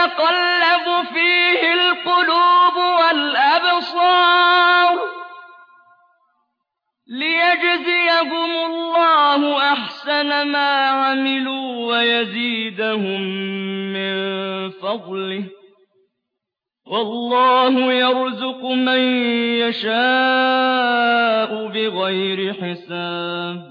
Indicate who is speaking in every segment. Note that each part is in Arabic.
Speaker 1: تتقلب فيه القلوب والأبصار ليجزيهم الله أحسن ما عملوا ويزيدهم من فضله. والله يرزق من يشاء بغير حساب.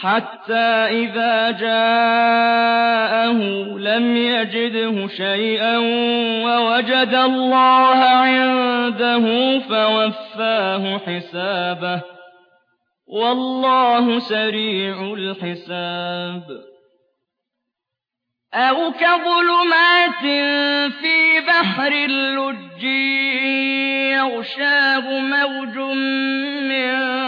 Speaker 1: حتى إذا جاءه لم يجده شيئا ووجد الله عنده فوفاه حسابه. والله سريع الحساب. أو كظلمات في بحر اللج يغشاه موج من